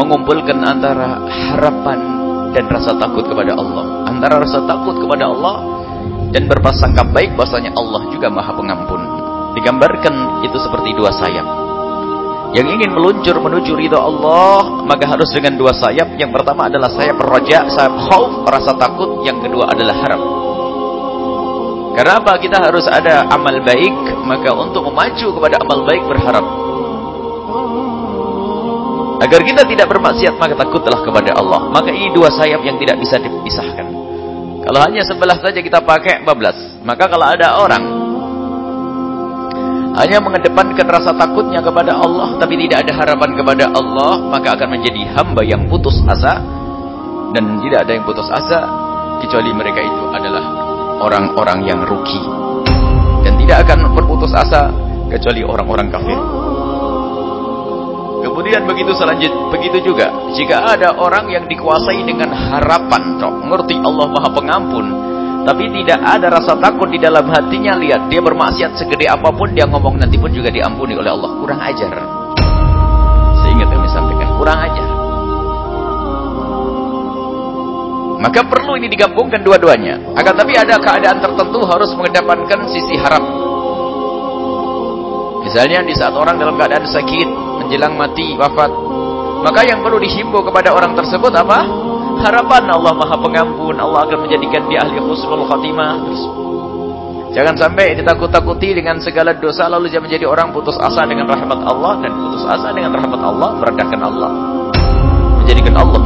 mengumpulkan antara harapan dan rasa takut kepada Allah. Antara rasa takut kepada Allah dan berprasangka baik bahasanya Allah juga Maha Pengampun. Digambarkan itu seperti dua sayap. Yang ingin meluncur menuju ridha Allah, maka harus dengan dua sayap. Yang pertama adalah sayap roja, sayap khauf, rasa takut. Yang kedua adalah harap. Karena apa? Kita harus ada amal baik, maka untuk memacu kepada amal baik berharap. Agar kita tidak bermaksiat, maka takutlah kepada Allah. Maka ini dua sayap yang tidak bisa dipisahkan. Kalau hanya sebelah saja kita pakai, bablas. Maka kalau ada orang hanya mengedepankan rasa takutnya kepada Allah, tapi tidak ada harapan kepada Allah, maka akan menjadi hamba yang putus asa. Dan tidak ada yang putus asa, kecuali mereka itu adalah orang-orang yang rugi. Dan tidak akan berputus asa, kecuali orang-orang kafir. Kemudian begitu selanjut, begitu juga jika ada orang yang dikuasai dengan harapan, cok, ngerti Allah Maha Pengampun, tapi tidak ada rasa takut di dalam hatinya, lihat dia bermaksiat segede apa pun dia ngomong nanti pun juga diampuni oleh Allah. Kurang ajar. Seingat kami sampaikan, kurang ajar. Maka perlu ini digabungkan dua-duanya. Akan tapi ada keadaan tertentu harus mengedepankan sisi harap. Misalnya di saat orang dalam keadaan sakit, menjelang mati, wafat. Maka yang perlu dihimbau kepada orang tersebut apa? Harapan Allah Maha Pengampun, Allah akan menjadikan dia ahli husnul khatimah. Jangan sampai ditakut-takuti dengan segala dosa lalu dia menjadi orang putus asa dengan rahmat Allah dan putus asa dengan rahmat Allah merendahkan Allah. Menjadikan Allah.